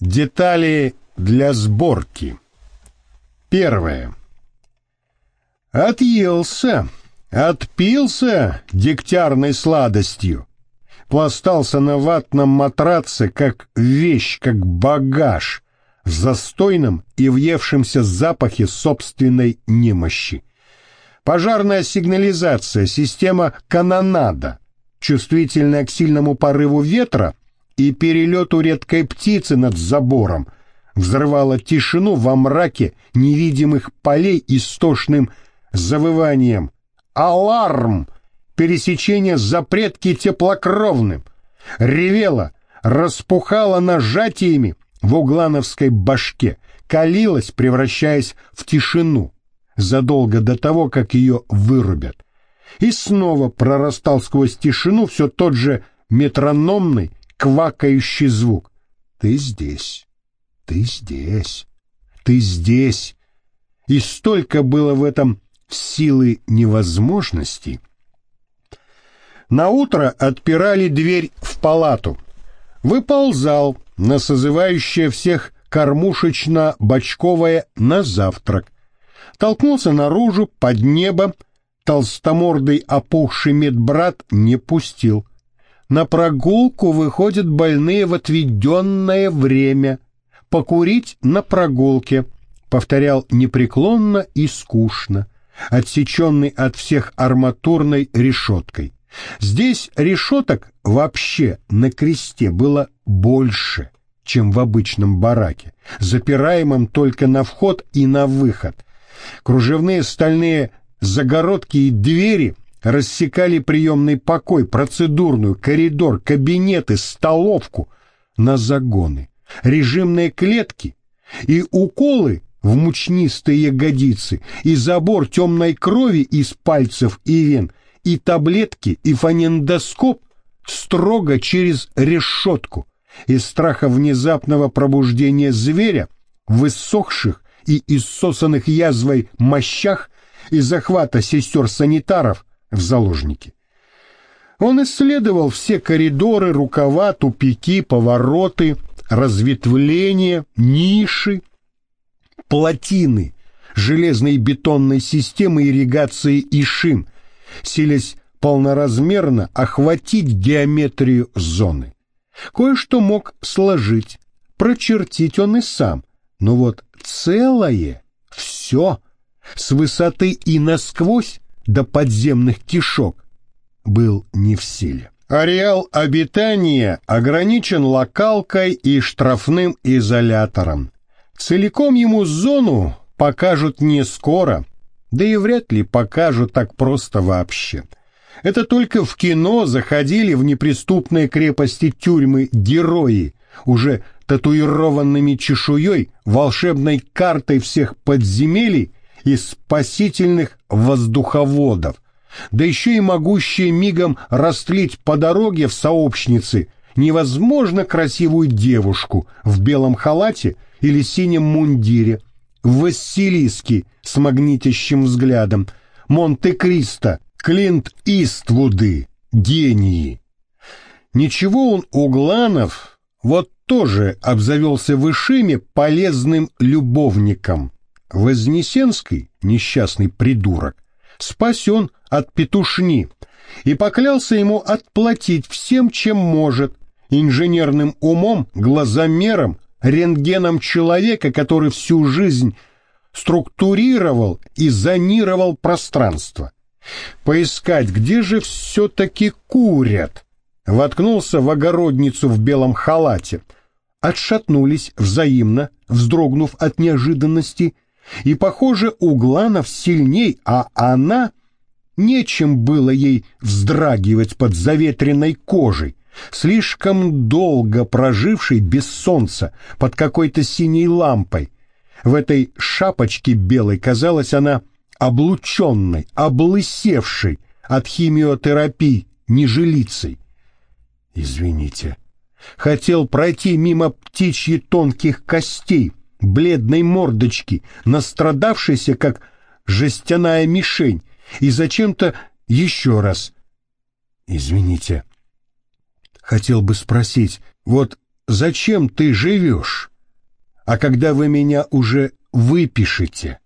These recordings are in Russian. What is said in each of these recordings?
Детали для сборки. Первое. Отъелся, отпился дегтярной сладостью. Пластался на ватном матраце, как вещь, как багаж, в застойном и въевшемся запахе собственной немощи. Пожарная сигнализация, система канонада, чувствительная к сильному порыву ветра и перелету редкой птицы над забором, взрывала тишину во мраке невидимых полей истошным завыванием. Аларм! Пересечение запретки теплокровным! Ревела, распухала нажатиями в углановской башке, калилась, превращаясь в тишину задолго до того, как ее вырубят. И снова прорастал сквозь тишину все тот же метрономный, квакающий звук. Ты здесь, ты здесь, ты здесь. И столько было в этом силы невозможностей. На утро отпирали дверь в палату. Выползал на созывающее всех кормушечно-бочковое на завтрак толкнулся наружу, под небо, толстомордый опухший медбрат не пустил. На прогулку выходят больные в отведенное время. Покурить на прогулке, повторял непреклонно и скучно, отсеченный от всех арматурной решеткой. Здесь решеток вообще на кресте было больше, чем в обычном бараке, запираемом только на вход и на выход, Кружевные стальные загородки и двери рассекали приемный покой, процедурную, коридор, кабинеты, столовку на загоны, режимные клетки и уколы в мучнистые ягодицы, и забор темной крови из пальцев и вен, и таблетки, и фонендоскоп строго через решетку, из страха внезапного пробуждения зверя в иссохших и иссосанных язвой мощах и захвата сестер-санитаров в заложники. Он исследовал все коридоры, рукава, тупики, повороты, разветвления, ниши, плотины железной и бетонной системы ирригации и шин, силясь полноразмерно охватить геометрию зоны. Кое-что мог сложить, прочертить он и сам, но вот целое, все, с высоты и насквозь до подземных кишок, был не в силе. Ареал обитания ограничен локалкой и штрафным изолятором. Целиком ему зону покажут не скоро, да и вряд ли покажут так просто вообще. Это только в кино заходили в неприступные крепости тюрьмы герои, уже татуированными чешуей, волшебной картой всех подземелий и спасительных воздуховодов, да еще и могущие мигом растлить по дороге в сообщницы невозможно красивую девушку в белом халате или синем мундире, в Василиске с магнитящим взглядом, Монте-Кристо, Клинт Иствуды, гении. Ничего он, Угланов, вот тоже обзавелся высшими полезным любовником. Вознесенский, несчастный придурок, спасен от петушни и поклялся ему отплатить всем, чем может, инженерным умом, глазомером, рентгеном человека, который всю жизнь структурировал и зонировал пространство. Поискать, где же все-таки курят. Воткнулся в огородницу в белом халате — отшатнулись взаимно, вздрогнув от неожиданности, и, похоже, Угланов сильней, а она... Нечем было ей вздрагивать под заветренной кожей, слишком долго прожившей без солнца под какой-то синей лампой. В этой шапочке белой казалась она облученной, облысевшей от химиотерапии нежилицей. «Извините», Хотел пройти мимо птичьи тонких костей, бледной мордочки, настрадавшейся, как жестяная мишень, и зачем-то еще раз. Извините. Хотел бы спросить, вот зачем ты живешь? А когда вы меня уже выпишете?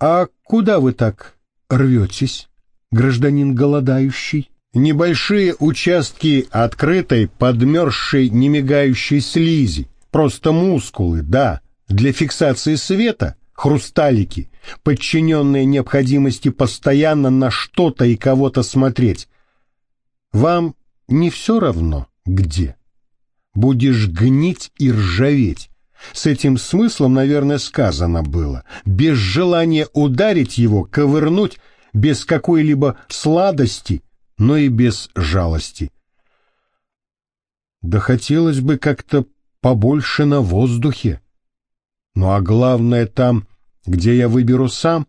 А куда вы так рветесь, гражданин голодающий? Небольшие участки открытой, подмерзшей, немигающей слизи, просто мускулы, да, для фиксации света, хрусталики, подчиненные необходимости постоянно на что-то и кого-то смотреть. Вам не все равно, где? Будешь гнить и ржаветь. С этим смыслом, наверное, сказано было. Без желания ударить его, ковырнуть, без какой-либо сладости, но и без жалости. Да хотелось бы как-то побольше на воздухе. Ну а главное там, где я выберу сам.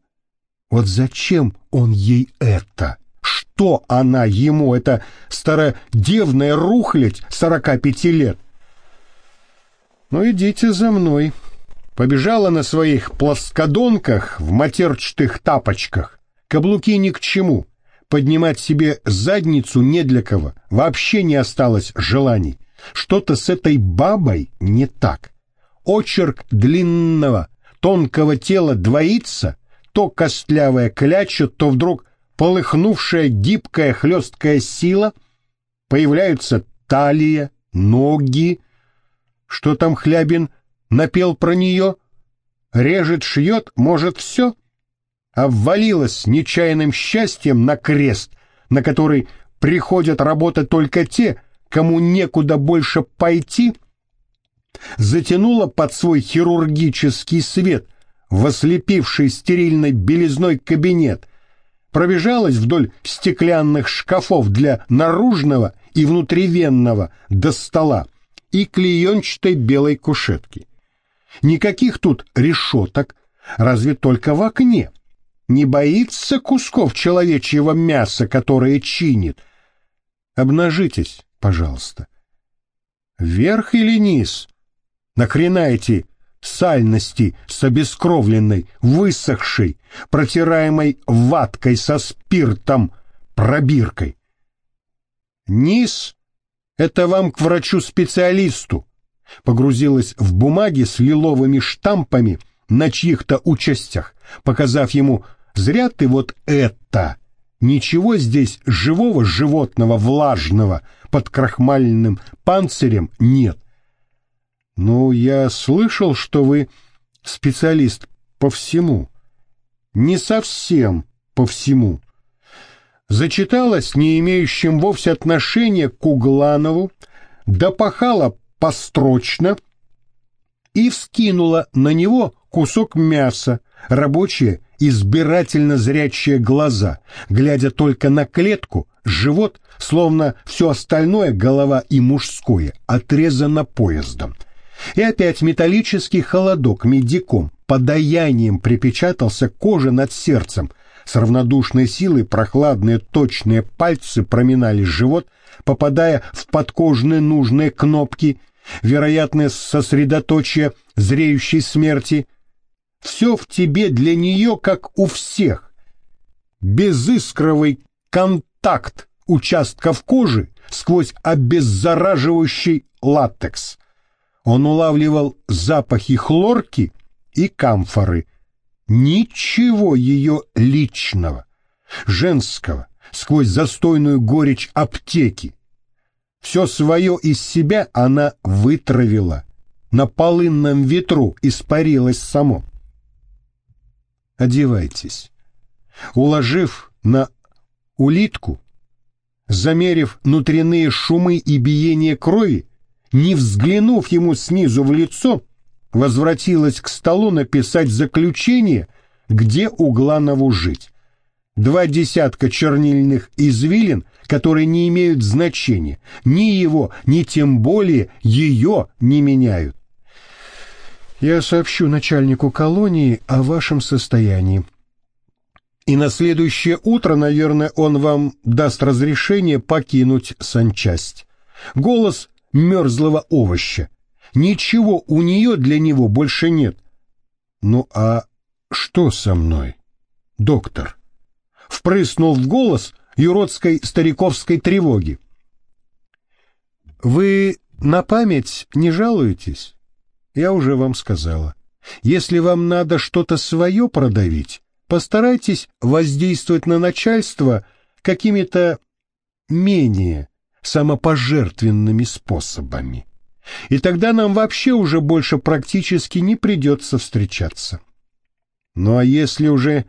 Вот зачем он ей это? Что она ему, это стародевная рухлядь сорока пяти лет? Ну идите за мной. Побежала на своих плоскодонках в матерчатых тапочках. Каблуки ни к чему. Поднимать себе задницу не для кого. Вообще не осталось желаний. Что-то с этой бабой не так. Очерк длинного, тонкого тела двоится, то костлявая кляча, то вдруг полыхнувшая гибкая хлесткая сила, появляются талия, ноги. Что там Хлябин напел про нее? Режет, шьет, может, все? Обвалилась нечаянным счастьем на крест, на который приходят работать только те, кому некуда больше пойти, затянула под свой хирургический свет в ослепивший стерильной белизной кабинет, пробежалась вдоль стеклянных шкафов для наружного и внутривенного до стола и клеенчатой белой кушетки. Никаких тут решеток, разве только в окне. Не боится кусков человечьего мяса, которое чинит. Обнажитесь, пожалуйста. Вверх или низ? Нахрена эти сальности с обескровленной, высохшей, протираемой ваткой со спиртом, пробиркой? Низ — это вам к врачу-специалисту. Погрузилась в бумаги с лиловыми штампами на чьих-то участях, показав ему «Зря ты вот это!» Ничего здесь живого животного влажного под крахмальным панцирем нет. Ну, я слышал, что вы специалист по всему. Не совсем по всему. Зачиталась не имеющим вовсе отношения к Угланову, допахала построчно и вскинула на него кусок мяса, рабочее избирательно зрячие глаза, глядя только на клетку, живот, словно все остальное, голова и мужское, отрезано поездом. И опять металлический холодок медиком, подаянием припечатался коже над сердцем. С равнодушной силой прохладные точные пальцы проминали живот, попадая в подкожные нужные кнопки, вероятное сосредоточие зреющей смерти, все в тебе для нее, как у всех. Безыскровый контакт участков кожи сквозь обеззараживающий латекс. Он улавливал запахи хлорки и камфоры. Ничего ее личного, женского, сквозь застойную горечь аптеки. Все свое из себя она вытравила. На полынном ветру испарилось само одевайтесь. Уложив на улитку, замерив внутренние шумы и биение крови, не взглянув ему снизу в лицо, возвратилась к столу написать заключение, где Угланову жить. Два десятка чернильных извилин, которые не имеют значения, ни его, ни тем более ее не меняют. Я сообщу начальнику колонии о вашем состоянии. И на следующее утро, наверное, он вам даст разрешение покинуть санчасть. Голос мерзлого овоща. Ничего у нее для него больше нет. Ну а что со мной, доктор? Впрыснул в голос юродской стариковской тревоги. Вы на память не жалуетесь? Я уже вам сказала. Если вам надо что-то свое продавить, постарайтесь воздействовать на начальство какими-то менее самопожертвенными способами. И тогда нам вообще уже больше практически не придется встречаться. Ну а если уже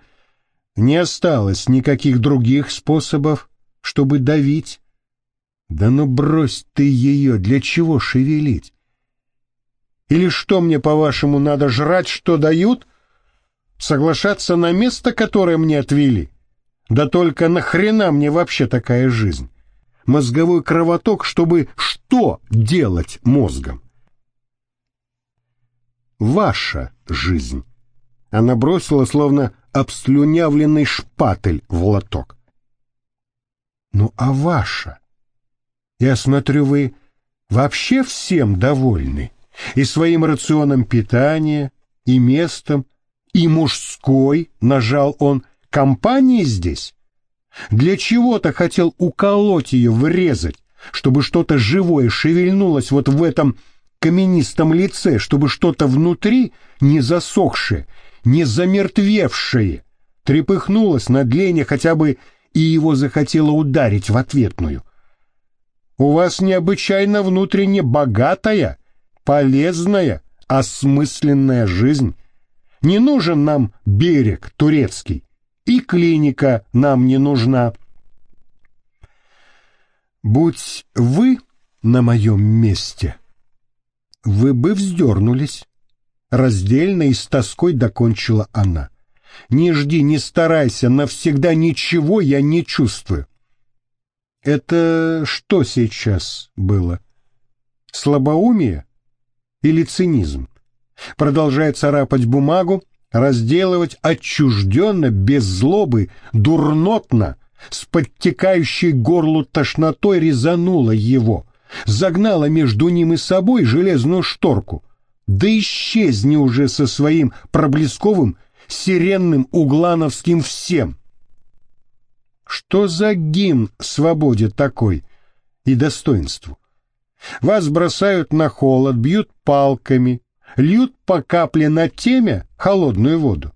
не осталось никаких других способов, чтобы давить, да ну брось ты ее, для чего шевелить? Или что мне, по-вашему, надо жрать, что дают? Соглашаться на место, которое мне отвели? Да только нахрена мне вообще такая жизнь? Мозговой кровоток, чтобы что делать мозгом? Ваша жизнь. Она бросила, словно обслюнявленный шпатель в лоток. Ну а ваша? Я смотрю, вы вообще всем довольны. И своим рационом питания, и местом, и мужской, нажал он, компании здесь. Для чего-то хотел уколоть ее, врезать, чтобы что-то живое шевельнулось вот в этом каменистом лице, чтобы что-то внутри, не засохшее, не замертвевшее, трепыхнулось на длине хотя бы и его захотело ударить в ответную. У вас необычайно внутренне богатая, полезная, осмысленная жизнь. Не нужен нам берег турецкий, и клиника нам не нужна. Будь вы на моем месте, вы бы вздернулись. Раздельно и с тоской докончила она. Не жди, не старайся, навсегда ничего я не чувствую. Это что сейчас было? Слабоумие или цинизм? Продолжая царапать бумагу, разделывать отчужденно, без злобы, дурнотно, с подтекающей горлу тошнотой резанула его, загнала между ним и собой железную шторку. Да исчезни уже со своим проблесковым, сиренным углановским всем. Что за гимн свободе такой и достоинству? Вас бросают на холод, бьют палками, льют по капле на темя холодную воду.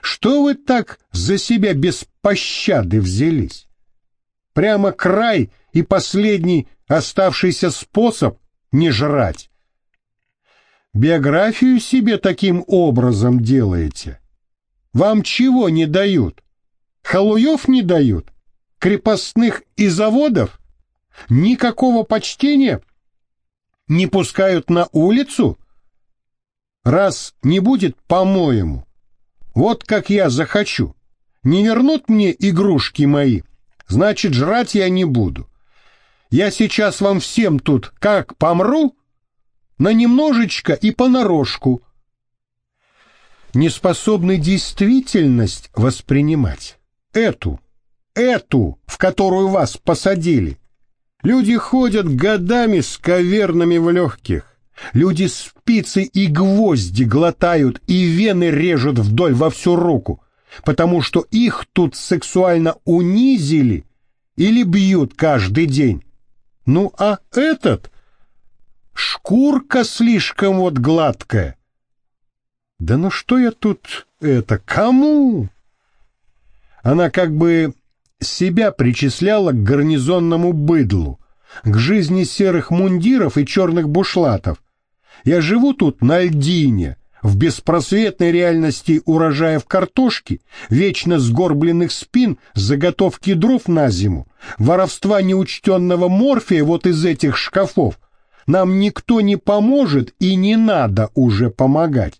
Что вы так за себя без пощады взялись? Прямо край и последний оставшийся способ не жрать. Биографию себе таким образом делаете. Вам чего не дают? Халуев не дают? Крепостных и заводов? Никакого почтения? Не пускают на улицу? Раз не будет, по-моему, вот как я захочу, не вернут мне игрушки мои, значит, жрать я не буду. Я сейчас вам всем тут как помру, на немножечко и понарошку. Не способны действительность воспринимать эту, эту, в которую вас посадили. Люди ходят годами с кавернами в легких. Люди спицы и гвозди глотают и вены режут вдоль во всю руку, потому что их тут сексуально унизили или бьют каждый день. Ну а этот шкурка слишком вот гладкая. Да ну что я тут это, кому? Она как бы себя причисляла к гарнизонному быдлу, к жизни серых мундиров и черных бушлатов. Я живу тут на льдине, в беспросветной реальности урожаев картошки, вечно сгорбленных спин, заготовки дров на зиму, воровства неучтенного морфия вот из этих шкафов. Нам никто не поможет и не надо уже помогать.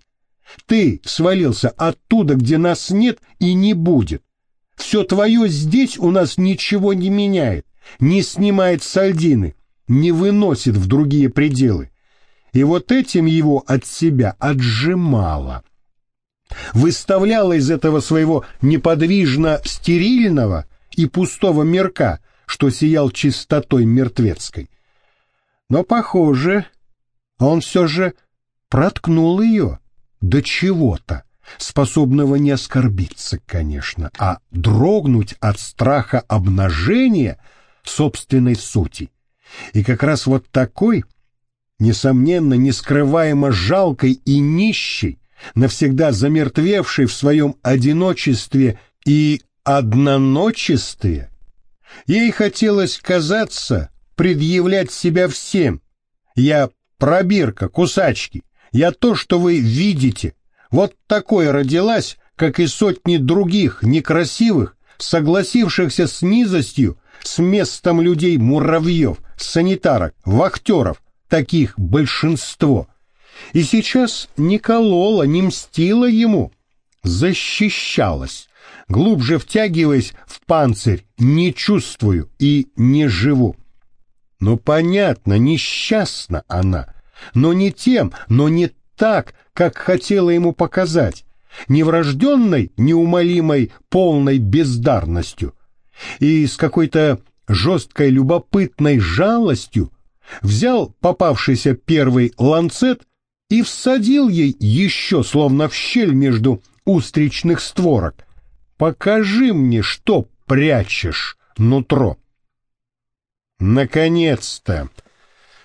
Ты свалился оттуда, где нас нет и не будет. Все твое здесь у нас ничего не меняет, не снимает сальдины, не выносит в другие пределы. И вот этим его от себя отжимало. Выставляла из этого своего неподвижно стерильного и пустого мирка, что сиял чистотой мертвецкой. Но, похоже, он все же проткнул ее до чего-то, способного не оскорбиться, конечно, а дрогнуть от страха обнажения собственной сути. И как раз вот такой несомненно, нескрываемо жалкой и нищей, навсегда замертвевшей в своем одиночестве и одноночестве, ей хотелось казаться, предъявлять себя всем. Я пробирка, кусачки, я то, что вы видите. Вот такой родилась, как и сотни других некрасивых, согласившихся с низостью, с местом людей-муравьев, санитарок, вахтеров, таких большинство. И сейчас не колола, не мстила ему, защищалась, глубже втягиваясь в панцирь, не чувствую и не живу. Но понятно, несчастна она, но не тем, но не так, как хотела ему показать, не врожденной, неумолимой, полной бездарностью, и с какой-то жесткой любопытной жалостью взял попавшийся первый ланцет и всадил ей еще словно в щель между устричных створок. «Покажи мне, что прячешь, нутро!» «Наконец-то!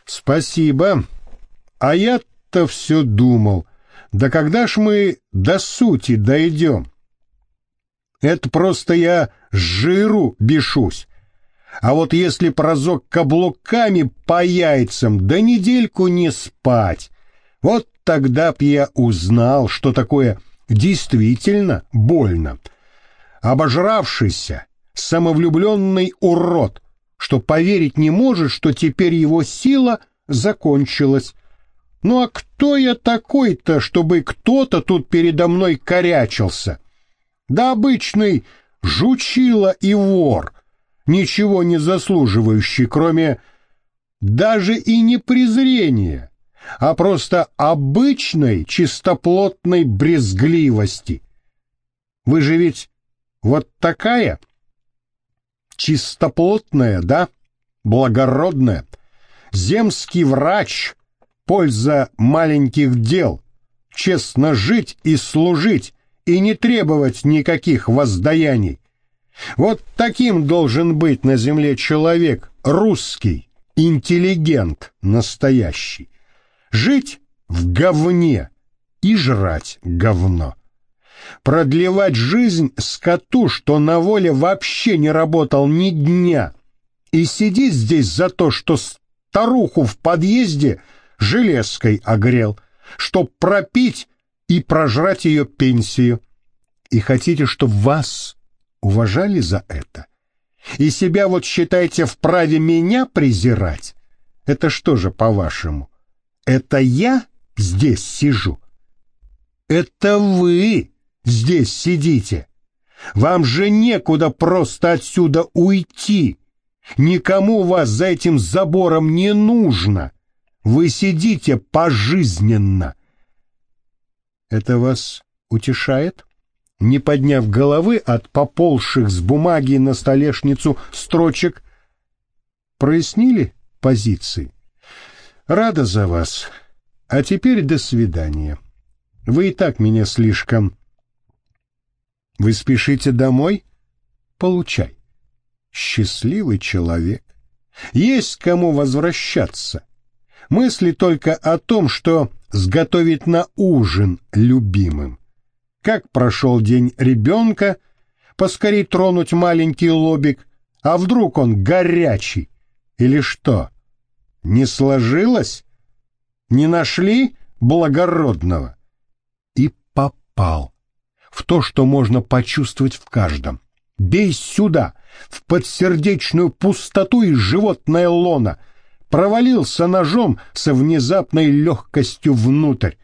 Спасибо! А я-то все думал, да когда ж мы до сути дойдем?» Это просто я с жиру бешусь. А вот если прозок каблуками по яйцам, да недельку не спать, вот тогда б я узнал, что такое действительно больно. Обожравшийся, самовлюбленный урод, что поверить не может, что теперь его сила закончилась. Ну а кто я такой-то, чтобы кто-то тут передо мной корячился? Да обычный жучила и вор, ничего не заслуживающий, кроме даже и не презрения, а просто обычной чистоплотной брезгливости. Вы же ведь вот такая? Чистоплотная, да? Благородная. Земский врач, польза маленьких дел, честно жить и служить, и не требовать никаких воздаяний. Вот таким должен быть на земле человек, русский, интеллигент настоящий. Жить в говне и жрать говно. Продлевать жизнь скоту, что на воле вообще не работал ни дня, и сидеть здесь за то, что старуху в подъезде железкой огрел, чтоб пропить и прожрать ее пенсию. И хотите, чтобы вас уважали за это? И себя вот считаете вправе меня презирать? Это что же, по-вашему? Это я здесь сижу? Это вы здесь сидите. Вам же некуда просто отсюда уйти. Никому вас за этим забором не нужно. Вы сидите пожизненно. Это вас утешает? Не подняв головы от поползших с бумаги на столешницу строчек, прояснили позиции? Рада за вас. А теперь до свидания. Вы и так меня слишком... Вы спешите домой? Получай. Счастливый человек. Есть кому возвращаться. Мысли только о том, что сготовить на ужин любимым. Как прошел день ребенка, поскорей тронуть маленький лобик, а вдруг он горячий? Или что? Не сложилось? Не нашли благородного? И попал в то, что можно почувствовать в каждом. Бей сюда, в подсердечную пустоту и животное лоно — провалился ножом со внезапной легкостью внутрь.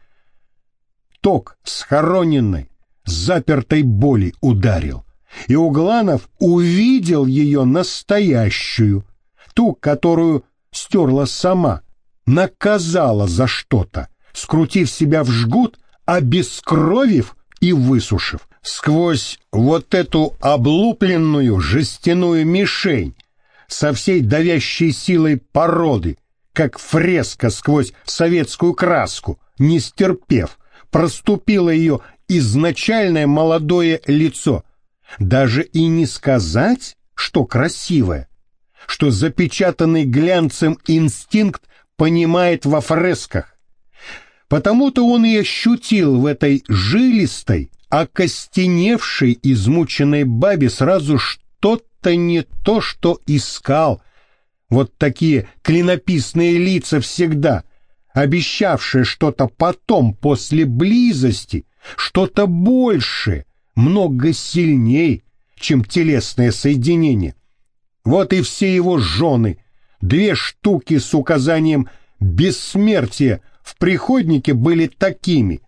Ток схороненной, запертой боли ударил, и Угланов увидел ее настоящую, ту, которую стерла сама, наказала за что-то, скрутив себя в жгут, обескровив и высушив. Сквозь вот эту облупленную жестяную мишень со всей давящей силой породы, как фреска сквозь советскую краску, не стерпев, проступило ее изначальное молодое лицо. Даже и не сказать, что красивое, что запечатанный глянцем инстинкт понимает во фресках. Потому-то он и ощутил в этой жилистой, окостеневшей, измученной бабе сразу что-то не то, что искал. Вот такие клинописные лица всегда, обещавшие что-то потом, после близости, что-то большее, много сильней, чем телесное соединение. Вот и все его жены, две штуки с указанием «бессмертие» в приходнике были такими.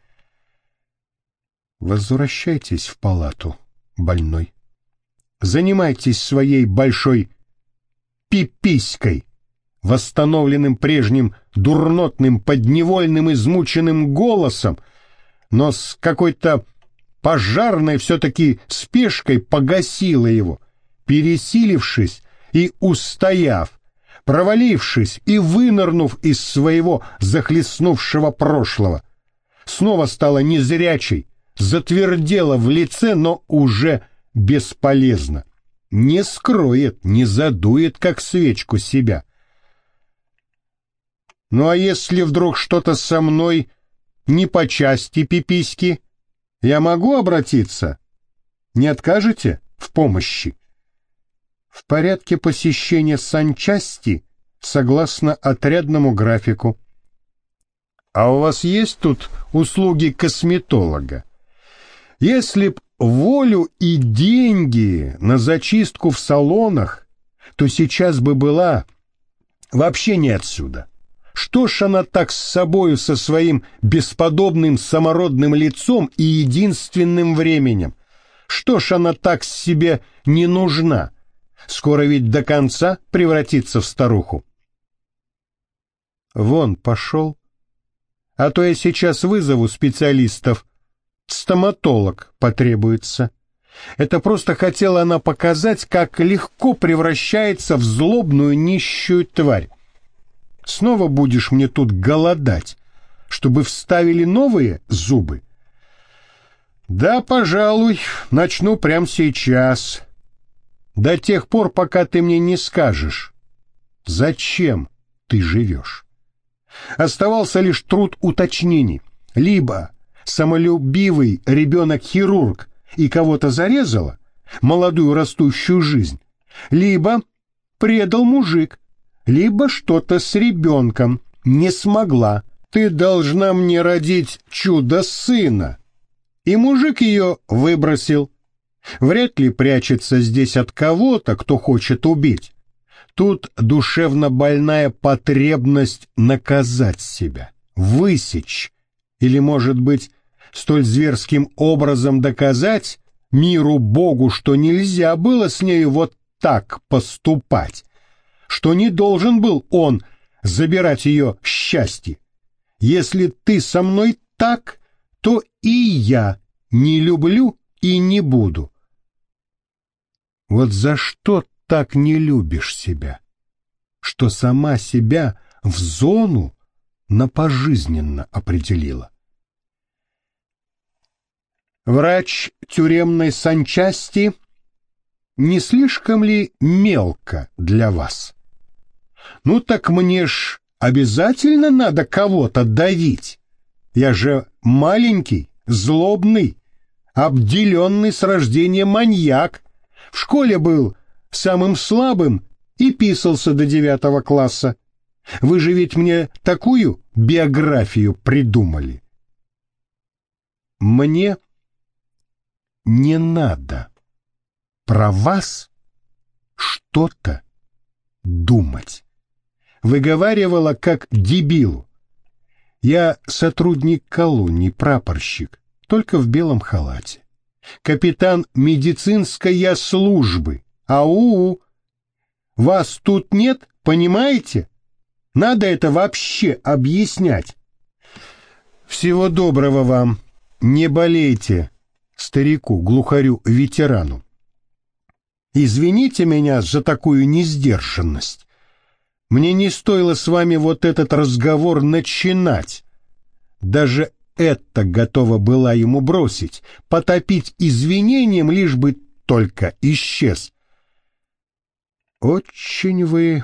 Возвращайтесь в палату, больной. Занимайтесь своей большой пиписькой, восстановленным прежним дурнотным, подневольным, измученным голосом, но с какой-то пожарной все-таки спешкой погасила его, пересилившись и устояв, провалившись и вынырнув из своего захлестнувшего прошлого. Снова стала незрячей, затвердела в лице, но уже бесполезно. Не скроет, не задует, как свечку себя. Ну а если вдруг что-то со мной не по части пиписьки, я могу обратиться? Не откажете в помощи? В порядке посещения санчасти согласно отрядному графику. А у вас есть тут услуги косметолога? Если б волю и деньги на зачистку в салонах, то сейчас бы была вообще не отсюда. Что ж она так с собою со своим бесподобным самородным лицом и единственным временем? Что ж она так себе не нужна? Скоро ведь до конца превратится в старуху. Вон пошел. А то я сейчас вызову специалистов. Стоматолог потребуется. Это просто хотела она показать, как легко превращается в злобную нищую тварь. Снова будешь мне тут голодать, чтобы вставили новые зубы? Да, пожалуй, начну прямо сейчас. До тех пор, пока ты мне не скажешь, зачем ты живешь. Оставался лишь труд уточнений. Либо самолюбивый ребенок-хирург и кого-то зарезала, молодую растущую жизнь, либо предал мужик, либо что-то с ребенком. Не смогла. Ты должна мне родить чудо-сына. И мужик ее выбросил. Вряд ли прячется здесь от кого-то, кто хочет убить. Тут душевно больная потребность наказать себя, высечь, или, может быть, столь зверским образом доказать миру Богу, что нельзя было с нею вот так поступать что не должен был он забирать ее счастье. Если ты со мной так, то и я не люблю и не буду. Вот за что так не любишь себя? Что сама себя в зону на пожизненно определила. Врач тюремной санчасти не слишком ли мелко для вас? Ну так мне ж обязательно надо кого-то давить. Я же маленький, злобный, обделенный с рождения маньяк. В школе был самым слабым и писался до девятого класса. Вы же ведь мне такую биографию придумали. Мне не надо про вас что-то думать выговаривала как дебилу. Я сотрудник колонии, прапорщик, только в белом халате. Капитан медицинской службы. Ау! Вас тут нет, понимаете? Надо это вообще объяснять. Всего доброго вам. Не болейте, старику, глухарю, ветерану. Извините меня за такую несдержанность. Мне не стоило с вами вот этот разговор начинать. Даже это готова была ему бросить, потопить извинением, лишь бы только исчез. Очень вы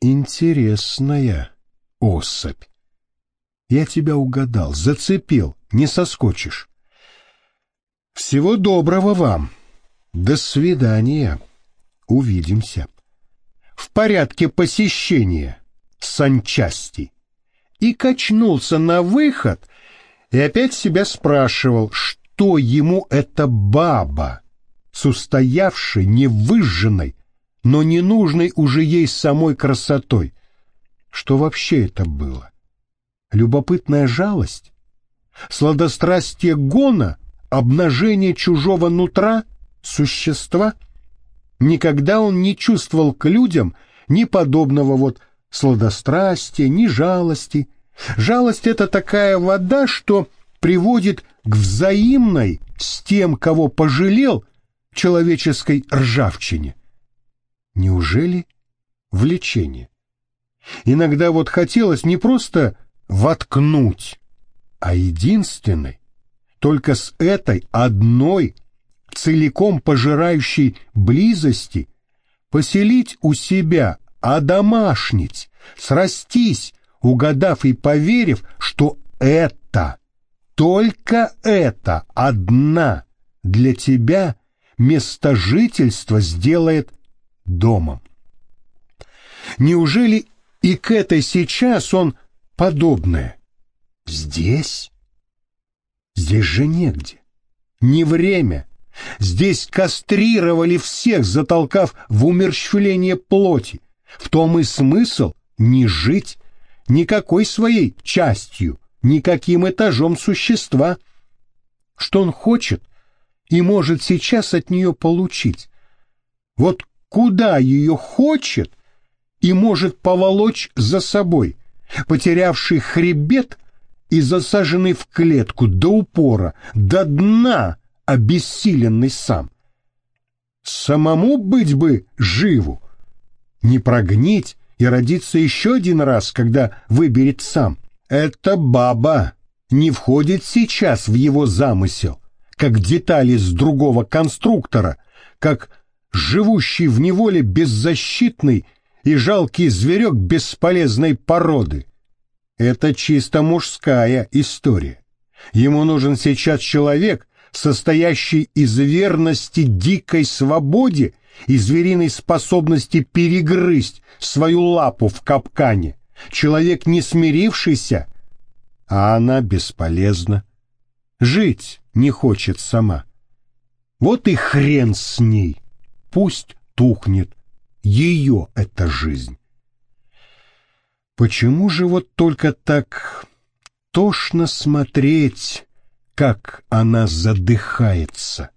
интересная особь. Я тебя угадал, зацепил, не соскочишь. Всего доброго вам. До свидания. Увидимся. В порядке посещения санчасти. И качнулся на выход и опять себя спрашивал, что ему эта баба с устоявшей, невыжженной, но ненужной уже ей самой красотой. Что вообще это было? Любопытная жалость? Сладострастие гона? Обнажение чужого нутра? Существа? Никогда он не чувствовал к людям ни подобного вот сладострастия, ни жалости. Жалость — это такая вода, что приводит к взаимной с тем, кого пожалел, человеческой ржавчине. Неужели влечение? Иногда вот хотелось не просто воткнуть, а единственной, только с этой одной, целиком пожирающей близости, поселить у себя, одомашнить, срастись, угадав и поверив, что это, только это одна для тебя место жительства сделает домом. Неужели и к этой сейчас он подобное? Здесь? Здесь же негде. Не время. Здесь кастрировали всех, затолкав в умерщвление плоти. В том и смысл не жить никакой своей частью, никаким этажом существа. Что он хочет и может сейчас от нее получить. Вот куда ее хочет и может поволочь за собой, потерявший хребет и засаженный в клетку до упора, до дна, обессиленный сам. Самому быть бы живу, не прогнить и родиться еще один раз, когда выберет сам. Эта баба не входит сейчас в его замысел, как детали с другого конструктора, как живущий в неволе беззащитный и жалкий зверек бесполезной породы. Это чисто мужская история. Ему нужен сейчас человек, состоящий из верности дикой свободе и звериной способности перегрызть свою лапу в капкане. Человек, не смирившийся, а она бесполезна. Жить не хочет сама. Вот и хрен с ней. Пусть тухнет. Ее эта жизнь. Почему же вот только так тошно смотреть, как она задыхается?